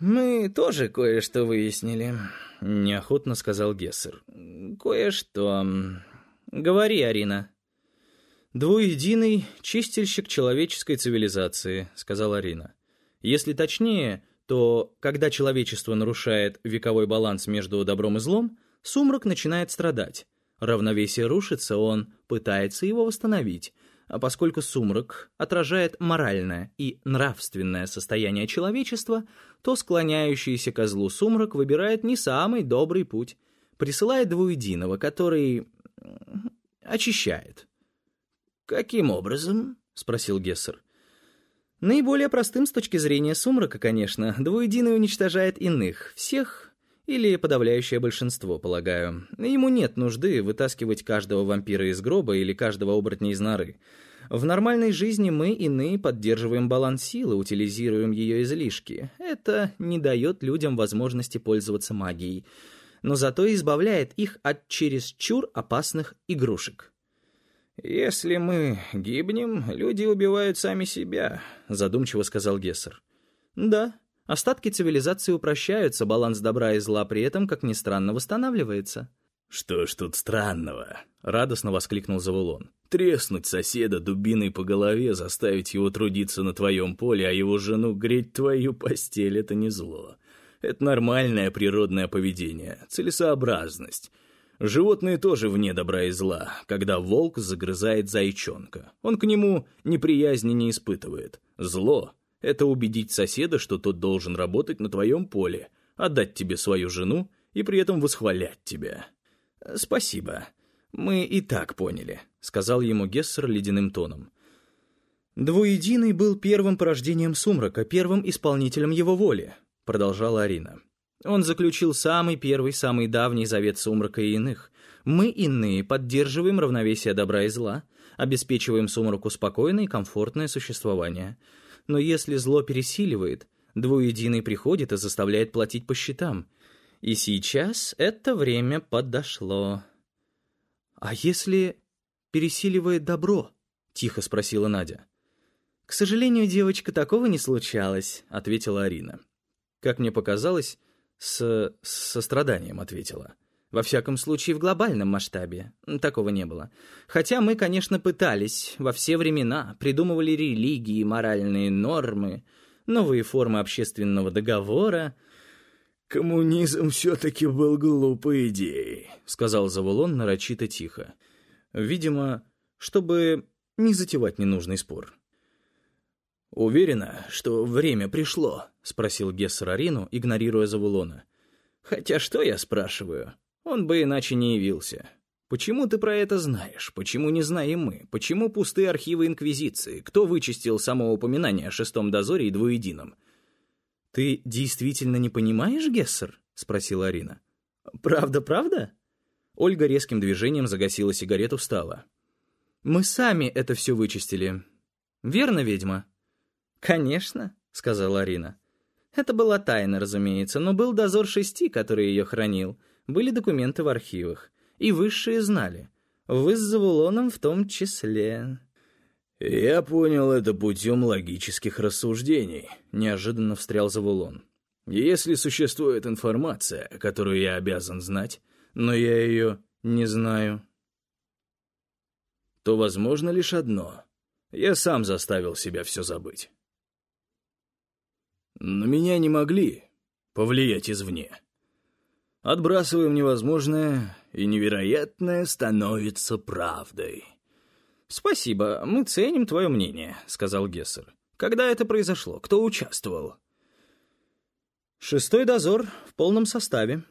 «Мы тоже кое-что выяснили», — неохотно сказал Гессер. «Кое-что. Говори, Арина». «Двуединый чистильщик человеческой цивилизации», — сказала Арина. «Если точнее, то когда человечество нарушает вековой баланс между добром и злом, сумрак начинает страдать. Равновесие рушится, он пытается его восстановить, поскольку сумрак отражает моральное и нравственное состояние человечества, то склоняющийся ко злу сумрак выбирает не самый добрый путь, присылает двуединого, который очищает. «Каким образом?» — спросил Гессер. Наиболее простым с точки зрения сумрака, конечно, двуединый уничтожает иных, всех или подавляющее большинство, полагаю. Ему нет нужды вытаскивать каждого вампира из гроба или каждого оборотня из норы. В нормальной жизни мы, иные, поддерживаем баланс силы, утилизируем ее излишки. Это не дает людям возможности пользоваться магией, но зато избавляет их от чересчур опасных игрушек. «Если мы гибнем, люди убивают сами себя», — задумчиво сказал Гессер. «Да, остатки цивилизации упрощаются, баланс добра и зла при этом, как ни странно, восстанавливается». «Что ж тут странного?» — радостно воскликнул Завулон. «Треснуть соседа дубиной по голове, заставить его трудиться на твоем поле, а его жену греть твою постель — это не зло. Это нормальное природное поведение, целесообразность». Животные тоже вне добра и зла, когда волк загрызает зайчонка. Он к нему неприязни не испытывает. Зло — это убедить соседа, что тот должен работать на твоем поле, отдать тебе свою жену и при этом восхвалять тебя. «Спасибо. Мы и так поняли», — сказал ему Гессер ледяным тоном. «Двуединый был первым порождением сумрака, первым исполнителем его воли», — продолжала Арина. Он заключил самый первый, самый давний завет сумрака и иных. Мы, иные, поддерживаем равновесие добра и зла, обеспечиваем сумраку спокойное и комфортное существование. Но если зло пересиливает, двуединый приходит и заставляет платить по счетам. И сейчас это время подошло. «А если пересиливает добро?» — тихо спросила Надя. «К сожалению, девочка, такого не случалось», — ответила Арина. Как мне показалось, с, состраданием ответила. Во всяком случае, в глобальном масштабе. Такого не было. Хотя мы, конечно, пытались во все времена, придумывали религии, моральные нормы, новые формы общественного договора. «Коммунизм все-таки был глупой идеей», — сказал Завулон нарочито тихо. Видимо, чтобы не затевать ненужный спор. «Уверена, что время пришло?» — спросил Гессер Арину, игнорируя Завулона. «Хотя что я спрашиваю? Он бы иначе не явился. Почему ты про это знаешь? Почему не знаем мы? Почему пустые архивы Инквизиции? Кто вычистил само упоминание о шестом дозоре и двуедином?» «Ты действительно не понимаешь, Гессер?» — спросила Арина. «Правда, правда?» Ольга резким движением загасила сигарету, встала. «Мы сами это все вычистили. Верно, ведьма?» «Конечно», — сказала Арина. «Это была тайна, разумеется, но был дозор шести, который ее хранил. Были документы в архивах. И высшие знали. Вы с Завулоном в том числе». «Я понял это путем логических рассуждений», — неожиданно встрял Завулон. «Если существует информация, которую я обязан знать, но я ее не знаю, то возможно лишь одно. Я сам заставил себя все забыть». На меня не могли повлиять извне. Отбрасываем невозможное, и невероятное становится правдой. «Спасибо, мы ценим твое мнение», — сказал Гессер. «Когда это произошло? Кто участвовал?» «Шестой дозор в полном составе,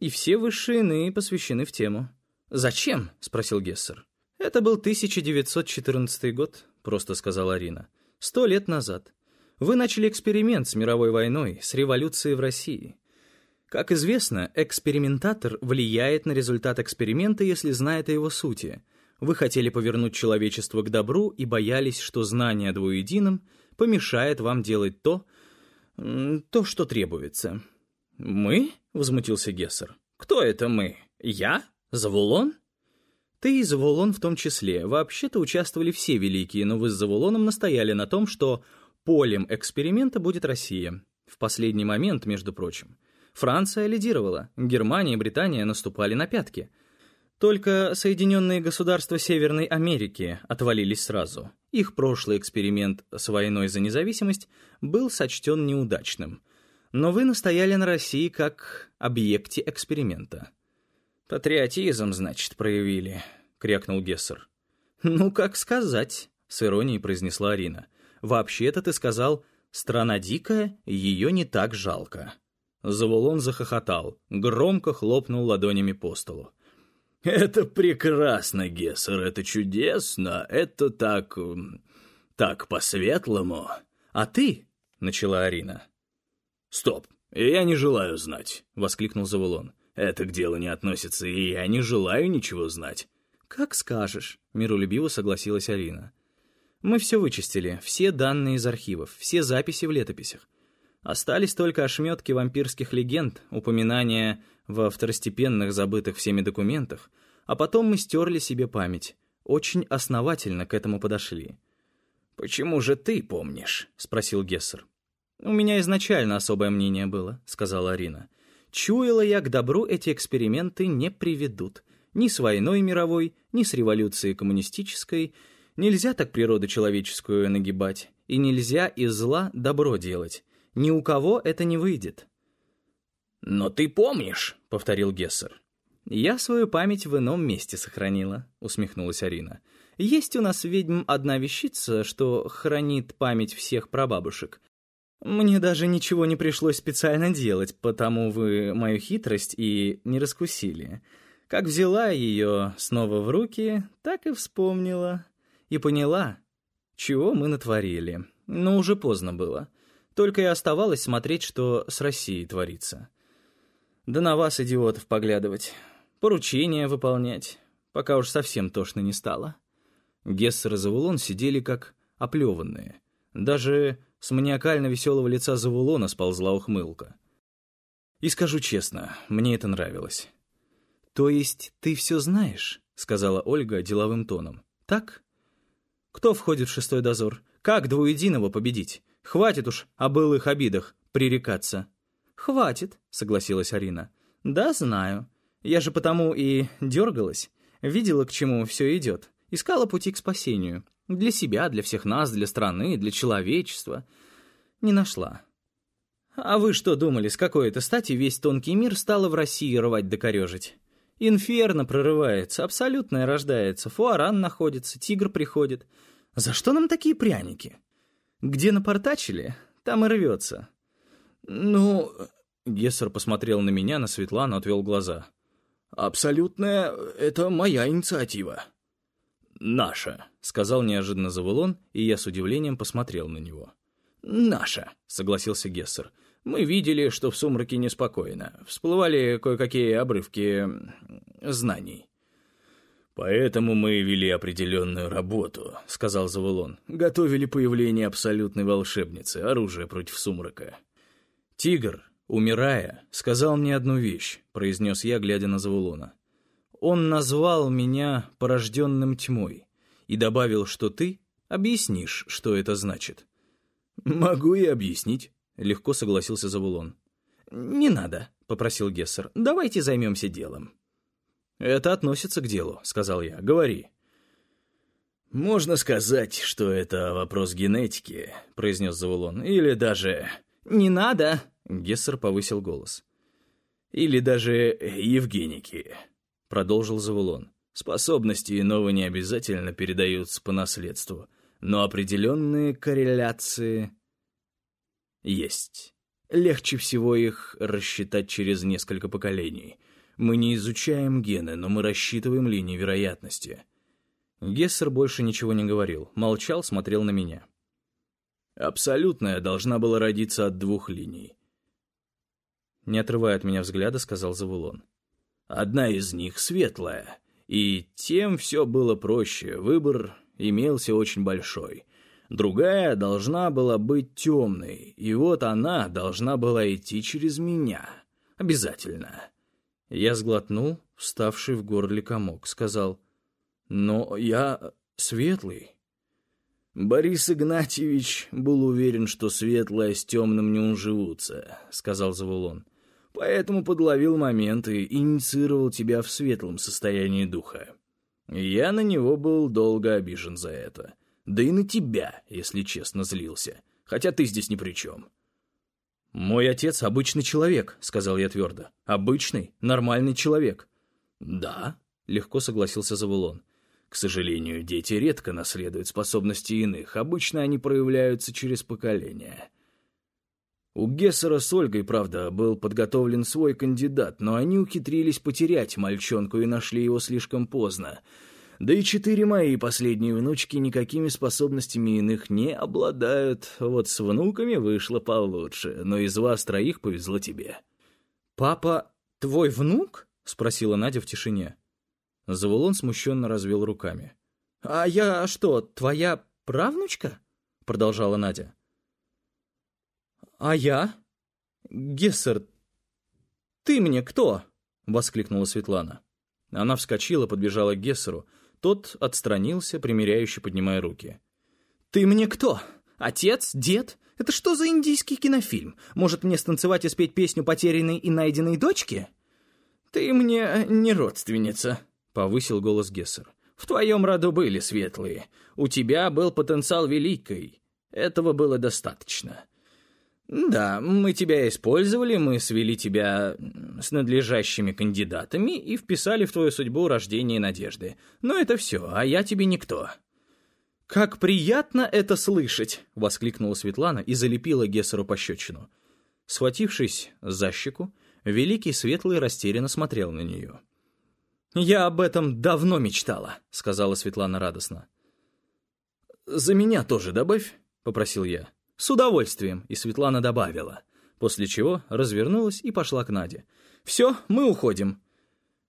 и все высшие иные посвящены в тему». «Зачем?» — спросил Гессер. «Это был 1914 год», — просто сказала Арина. «Сто лет назад. Вы начали эксперимент с мировой войной, с революцией в России. Как известно, экспериментатор влияет на результат эксперимента, если знает о его сути. Вы хотели повернуть человечество к добру и боялись, что знание о двуедином помешает вам делать то, то, что требуется. «Мы?» — возмутился Гессер. «Кто это мы? Я? Завулон?» «Ты и Завулон в том числе. Вообще-то участвовали все великие, но вы с Завулоном настояли на том, что Полем эксперимента будет Россия. В последний момент, между прочим. Франция лидировала, Германия и Британия наступали на пятки. Только Соединенные Государства Северной Америки отвалились сразу. Их прошлый эксперимент с войной за независимость был сочтен неудачным. Но вы настояли на России как объекте эксперимента. «Патриотизм, значит, проявили», — крякнул Гессер. «Ну, как сказать», — с иронией произнесла Арина. «Вообще-то ты сказал, страна дикая, ее не так жалко». Завулон захохотал, громко хлопнул ладонями по столу. «Это прекрасно, Гессер, это чудесно, это так... так по-светлому. А ты...» — начала Арина. «Стоп, я не желаю знать», — воскликнул Завулон. «Это к делу не относится, и я не желаю ничего знать». «Как скажешь», — миролюбиво согласилась Арина. «Мы все вычистили, все данные из архивов, все записи в летописях. Остались только ошметки вампирских легенд, упоминания во второстепенных забытых всеми документах, а потом мы стерли себе память. Очень основательно к этому подошли. «Почему же ты помнишь?» — спросил Гессер. «У меня изначально особое мнение было», — сказала Арина. «Чуяла я, к добру эти эксперименты не приведут. Ни с войной мировой, ни с революцией коммунистической. Нельзя так природу человеческую нагибать, и нельзя из зла добро делать. Ни у кого это не выйдет. «Но ты помнишь», — повторил Гессер. «Я свою память в ином месте сохранила», — усмехнулась Арина. «Есть у нас ведьм одна вещица, что хранит память всех прабабушек. Мне даже ничего не пришлось специально делать, потому вы мою хитрость и не раскусили. Как взяла ее снова в руки, так и вспомнила. И поняла, чего мы натворили. Но уже поздно было. Только и оставалось смотреть, что с Россией творится. Да на вас, идиотов, поглядывать. Поручения выполнять, пока уж совсем тошно не стало. Гессер и Завулон сидели как оплеванные. Даже с маниакально веселого лица Завулона сползла ухмылка. И скажу честно, мне это нравилось. «То есть ты все знаешь?» — сказала Ольга деловым тоном. «Так? Кто входит в шестой дозор? Как двуединого победить? Хватит уж о былых обидах пререкаться». «Хватит», — согласилась Арина. «Да, знаю. Я же потому и дергалась. Видела, к чему все идет. Искала пути к спасению. Для себя, для всех нас, для страны, для человечества. Не нашла. А вы что думали, с какой это стати весь тонкий мир стало в России рвать да корежить? Инферно прорывается, абсолютное рождается, фуаран находится, тигр приходит. За что нам такие пряники? Где напортачили, там и рвется. Ну... Гессер посмотрел на меня, на Светлану, отвел глаза. «Абсолютная — это моя инициатива». «Наша», — сказал неожиданно Завулон, и я с удивлением посмотрел на него. «Наша», — согласился Гессер. «Мы видели, что в сумраке неспокойно. Всплывали кое-какие обрывки знаний». «Поэтому мы вели определенную работу», — сказал Завулон. «Готовили появление абсолютной волшебницы, оружие против сумрака». «Тигр, умирая, сказал мне одну вещь», — произнес я, глядя на Завулона. «Он назвал меня порожденным тьмой и добавил, что ты объяснишь, что это значит». «Могу и объяснить», — легко согласился Завулон. «Не надо», — попросил Гессер. «Давайте займемся делом». «Это относится к делу», — сказал я. «Говори». «Можно сказать, что это вопрос генетики», — произнес Завулон. «Или даже...» «Не надо!» — Гессер повысил голос. «Или даже Евгеники», — продолжил Завулон. «Способности иного не обязательно передаются по наследству, но определенные корреляции есть. Легче всего их рассчитать через несколько поколений». Мы не изучаем гены, но мы рассчитываем линии вероятности». Гессер больше ничего не говорил, молчал, смотрел на меня. «Абсолютная должна была родиться от двух линий». Не отрывая от меня взгляда, сказал Завулон. «Одна из них светлая, и тем все было проще, выбор имелся очень большой. Другая должна была быть темной, и вот она должна была идти через меня. Обязательно. Я сглотнул, вставший в горле комок, сказал, «Но я светлый». Борис Игнатьевич был уверен, что светлое с темным не уживутся, сказал Завулон. Поэтому подловил момент и инициировал тебя в светлом состоянии духа. Я на него был долго обижен за это. Да и на тебя, если честно, злился. Хотя ты здесь ни при чем. «Мой отец обычный человек», — сказал я твердо. «Обычный, нормальный человек». «Да», — легко согласился Завулон. «К сожалению, дети редко наследуют способности иных. Обычно они проявляются через поколения». У Гессера с Ольгой, правда, был подготовлен свой кандидат, но они ухитрились потерять мальчонку и нашли его слишком поздно. Да и четыре мои последние внучки никакими способностями иных не обладают. Вот с внуками вышло получше, но из вас троих повезло тебе. «Папа твой внук?» — спросила Надя в тишине. Завулон смущенно развел руками. «А я что, твоя правнучка?» — продолжала Надя. «А я? Гессер, ты мне кто?» — воскликнула Светлана. Она вскочила, подбежала к Гессеру. Тот отстранился, примиряюще поднимая руки. «Ты мне кто? Отец? Дед? Это что за индийский кинофильм? Может, мне станцевать и спеть песню потерянной и найденной дочки?» «Ты мне не родственница», — повысил голос Гессер. «В твоем роду были светлые. У тебя был потенциал великий. Этого было достаточно. Да, мы тебя использовали, мы свели тебя с надлежащими кандидатами и вписали в твою судьбу рождение надежды. Но это все, а я тебе никто». «Как приятно это слышать!» — воскликнула Светлана и залепила Гессеру пощечину. Схватившись за щеку, Великий Светлый растерянно смотрел на нее. «Я об этом давно мечтала», — сказала Светлана радостно. «За меня тоже добавь», — попросил я. «С удовольствием», — и Светлана добавила, после чего развернулась и пошла к Наде. «Все, мы уходим».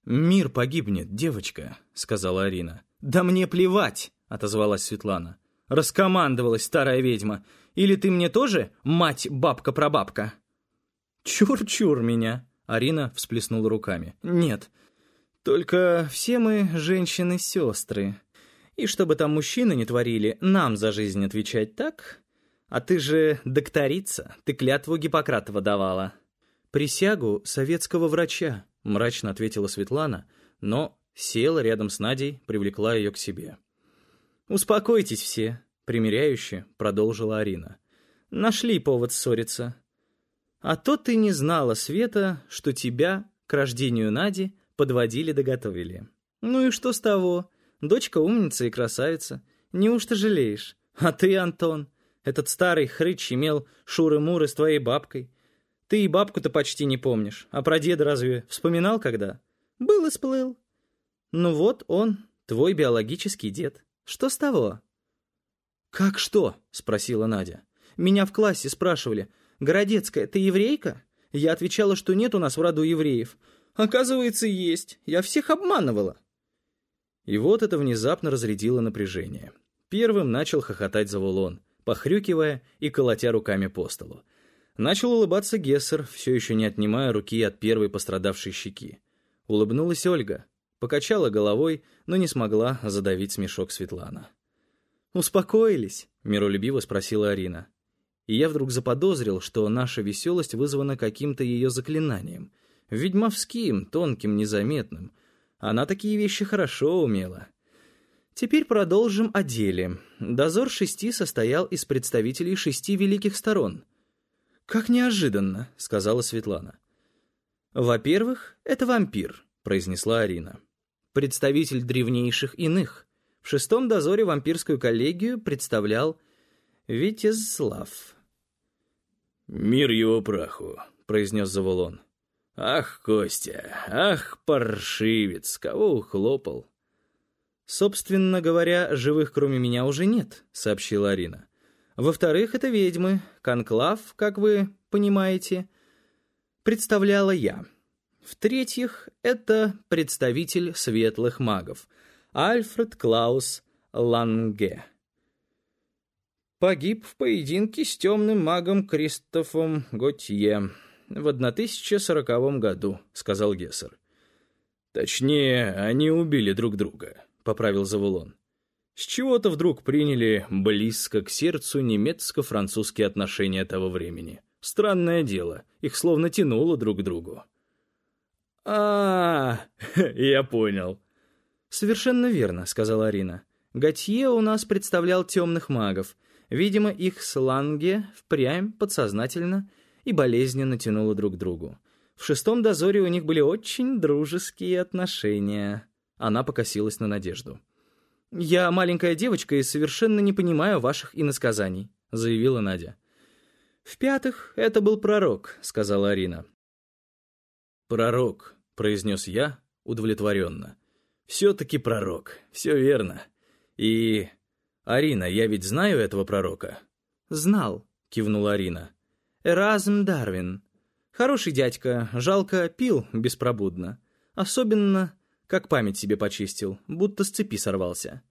«Мир погибнет, девочка», — сказала Арина. «Да мне плевать», — отозвалась Светлана. «Раскомандовалась старая ведьма. Или ты мне тоже мать бабка-прабабка?» «Чур-чур меня», — Арина всплеснула руками. «Нет, только все мы женщины-сестры. И чтобы там мужчины не творили, нам за жизнь отвечать так? А ты же докторица, ты клятву Гиппократова давала». «Присягу советского врача», — мрачно ответила Светлана, но села рядом с Надей, привлекла ее к себе. «Успокойтесь все», — примиряюще продолжила Арина. «Нашли повод ссориться. А то ты не знала, Света, что тебя к рождению Нади подводили да готовили. Ну и что с того? Дочка умница и красавица. Неужто жалеешь? А ты, Антон, этот старый хрыч имел шуры-муры с твоей бабкой. Ты и бабку-то почти не помнишь. А про деда разве вспоминал когда? Был и сплыл. Ну вот он, твой биологический дед. Что с того? «Как что?» — спросила Надя. «Меня в классе спрашивали — «Городецкая, ты еврейка?» Я отвечала, что нет у нас в роду евреев. Оказывается, есть. Я всех обманывала. И вот это внезапно разрядило напряжение. Первым начал хохотать Завулон, похрюкивая и колотя руками по столу. Начал улыбаться Гессер, все еще не отнимая руки от первой пострадавшей щеки. Улыбнулась Ольга, покачала головой, но не смогла задавить смешок Светлана. «Успокоились?» — миролюбиво спросила Арина и я вдруг заподозрил, что наша веселость вызвана каким-то ее заклинанием. Ведьмовским, тонким, незаметным. Она такие вещи хорошо умела. Теперь продолжим о деле. Дозор шести состоял из представителей шести великих сторон. «Как неожиданно», — сказала Светлана. «Во-первых, это вампир», — произнесла Арина. «Представитель древнейших иных. В шестом дозоре вампирскую коллегию представлял Витязлав. «Мир его праху», — произнес Завулон. «Ах, Костя, ах, паршивец, кого ухлопал?» «Собственно говоря, живых кроме меня уже нет», — сообщила Арина. «Во-вторых, это ведьмы. Конклав, как вы понимаете, представляла я. В-третьих, это представитель светлых магов. Альфред Клаус Ланге» погиб в поединке с темным магом Кристофом Готье в 1040 году», — сказал Гессер. «Точнее, они убили друг друга», — поправил Завулон. С чего-то вдруг приняли близко к сердцу немецко-французские отношения того времени. Странное дело, их словно тянуло друг к другу. а, я понял. «Совершенно верно», — сказала Арина. «Готье у нас представлял темных магов. Видимо, их сланге впрямь подсознательно и болезненно тянуло друг к другу. В шестом дозоре у них были очень дружеские отношения». Она покосилась на Надежду. «Я маленькая девочка и совершенно не понимаю ваших иносказаний», — заявила Надя. «В-пятых, это был пророк», — сказала Арина. «Пророк», — произнес я удовлетворенно. «Все-таки пророк, все верно. И... Арина, я ведь знаю этого пророка?» «Знал», — кивнула Арина. «Эразм Дарвин. Хороший дядька, жалко, пил беспробудно. Особенно как память себе почистил, будто с цепи сорвался.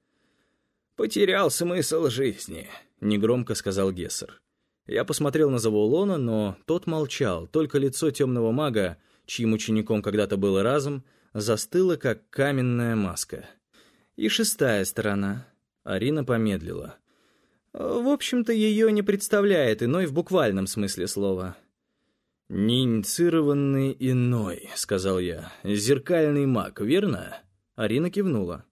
«Потерял смысл жизни», — негромко сказал Гессер. Я посмотрел на Завулона, но тот молчал, только лицо темного мага, чьим учеником когда-то был разум, застыло, как каменная маска. И шестая сторона. Арина помедлила. В общем-то, ее не представляет иной в буквальном смысле слова. «Неинициированный иной», — сказал я. «Зеркальный маг, верно?» Арина кивнула.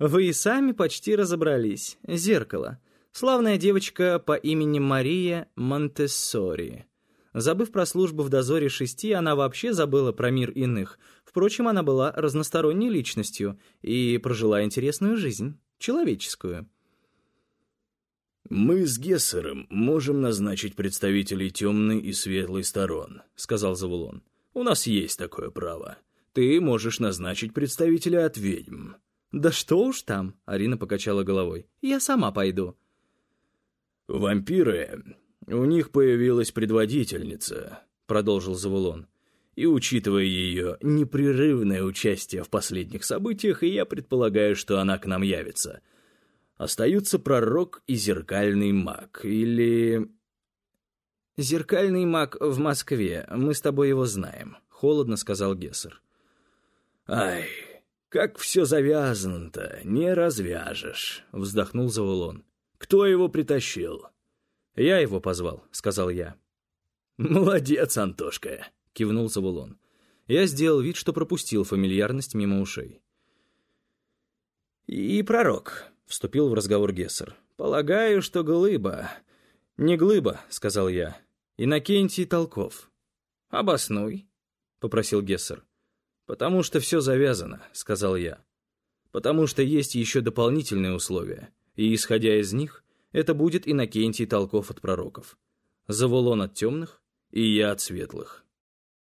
«Вы и сами почти разобрались. Зеркало. Славная девочка по имени Мария Монтессори. Забыв про службу в дозоре шести, она вообще забыла про мир иных. Впрочем, она была разносторонней личностью и прожила интересную жизнь, человеческую. «Мы с Гессером можем назначить представителей темной и светлой сторон», — сказал Завулон. «У нас есть такое право. Ты можешь назначить представителя от ведьм». «Да что уж там», — Арина покачала головой. «Я сама пойду». «Вампиры... У них появилась предводительница», — продолжил Завулон. «И учитывая ее непрерывное участие в последних событиях, я предполагаю, что она к нам явится». Остаются пророк и зеркальный маг, или... «Зеркальный маг в Москве, мы с тобой его знаем», — холодно сказал Гессер. «Ай, как все завязано-то, не развяжешь», — вздохнул Завулон. «Кто его притащил?» «Я его позвал», — сказал я. «Молодец, Антошка», — кивнул Завулон. Я сделал вид, что пропустил фамильярность мимо ушей. «И пророк», Вступил в разговор Гессер. «Полагаю, что глыба...» «Не глыба», — сказал я. «Иннокентий Толков». «Обоснуй», — попросил Гессер. «Потому что все завязано», — сказал я. «Потому что есть еще дополнительные условия, и, исходя из них, это будет Иннокентий Толков от пророков. Завулон от темных, и я от светлых».